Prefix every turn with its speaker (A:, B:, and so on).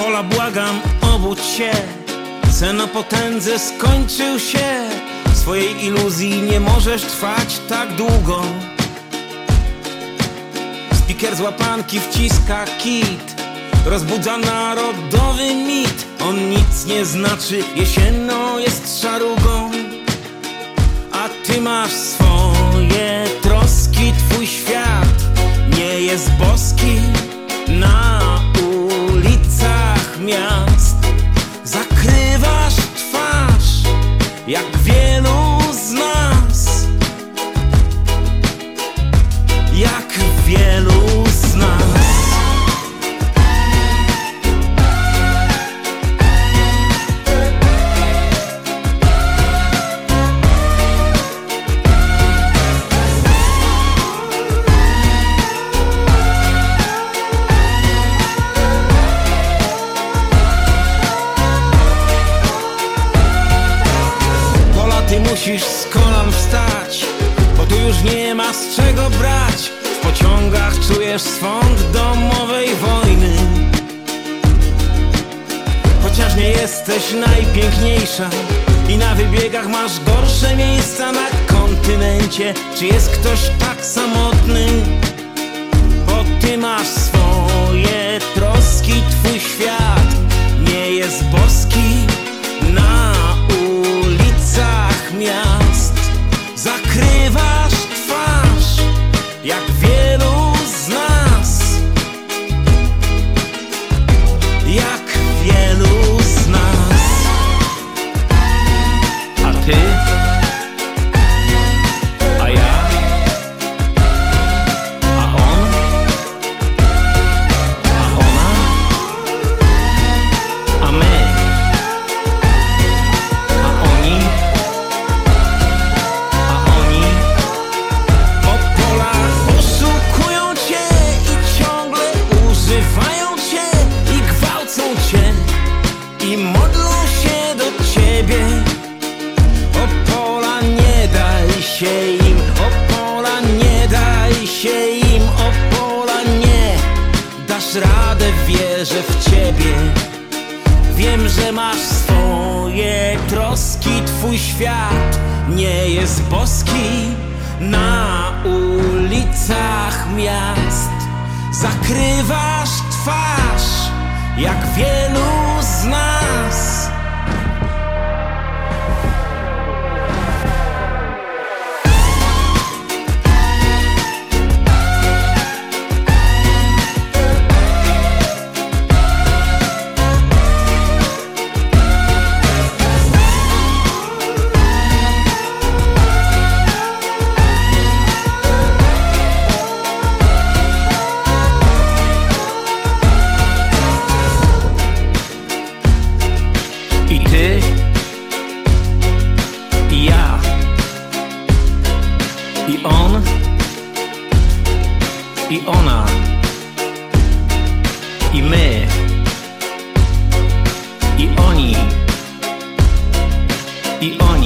A: Opola błagam, obudź się. Potędze skończył się. Swojej iluzji nie możesz trwać tak długo. Speaker z łapanki wciska kit. Rozbudza narodowy mit. On nic nie znaczy, jesienno jest szarugą. A ty masz swoje troski Twój świat nie jest boski. Na miast. Zakrywasz twarz jak musisz z kolan wstać Bo tu już nie ma z czego brać W pociągach czujesz swąd domowej wojny Chociaż nie jesteś najpiękniejsza I na wybiegach masz gorsze miejsca na kontynencie Czy jest ktoś tak samotny? Bo ty masz swoje troski, twój świat do ciebie. O pola nie daj się im, o pola nie daj się im, o pola nie dasz radę, wierzę w ciebie. Wiem, że masz swoje troski, twój świat nie jest boski. Na ulicach miast zakrywasz twarz, jak wielu z nas. I ty, i ja, i on, i ona, i my, i oni, i oni.